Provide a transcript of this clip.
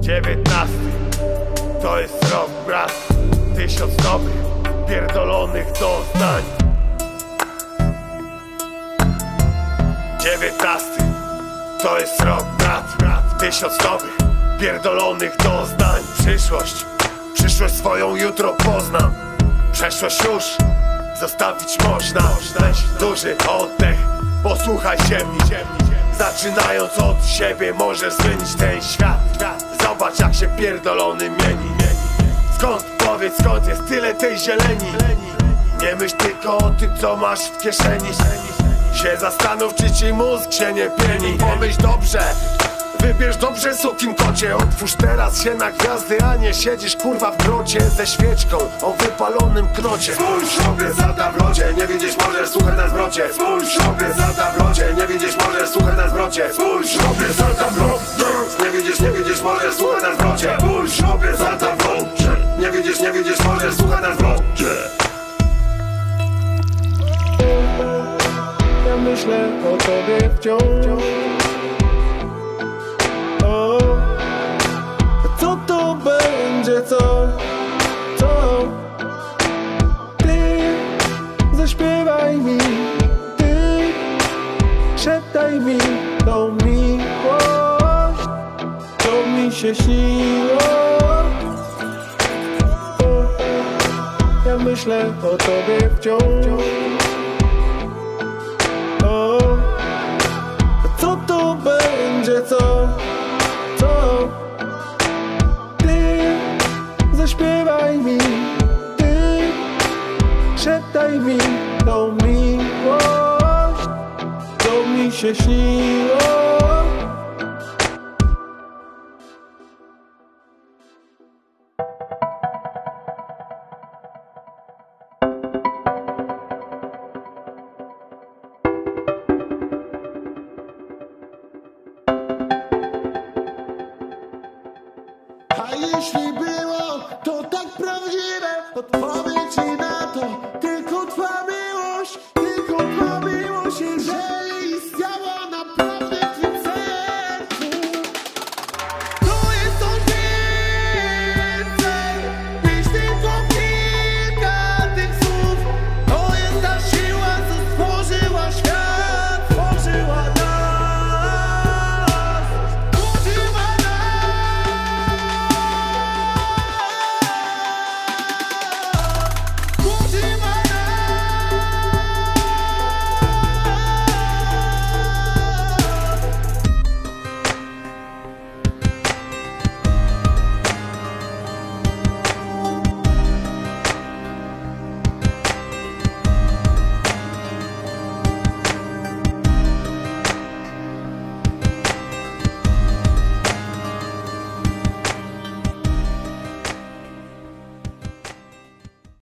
Dziewiętnasty. To jest rok, brat Tysiąc nowych, pierdolonych doznań. Dziewiętnasty. To jest rok, brat, brat Tysiąc nowych, pierdolonych doznań. Przyszłość, przyszłość swoją jutro poznam. Przeszłość już zostawić można. Duży oddech, posłuchaj ziemi. Zaczynając od siebie możesz zmienić ten świat się pierdolony mieni. Skąd, powiedz skąd jest tyle tej zieleni? Nie myśl tylko o tym co masz w kieszeni. Się zastanów czy ci mózg się nie pieni. Pomyśl dobrze. Wybierz dobrze sukim kocie Otwórz teraz się na gwiazdy A nie siedzisz kurwa w grocie Ze świeczką o wypalonym knocie Spójrz sobie zada w locie. Nie widzisz możesz słuchać na zwrocie. Spójrz sobie zada w locie. Nie widzisz możesz słuchać na zwrocie. Spójrz możesz słuchać na zwrocie Spójrz sobie zada w locie Nie widzisz, nie widzisz możesz słuchać na zwrocie Ja myślę o tobie wciąż. O, Co to będzie, co? Co? Ty zaśpiewaj mi Ty szeptaj mi Co mi się śniło Ja myślę o tobie wciąż o, Co to będzie, co? Co? Ty zaśpiewaj mi Ty szeptaj mi tą miłość Co mi się śniło A jeśli było to tak prawdziwe,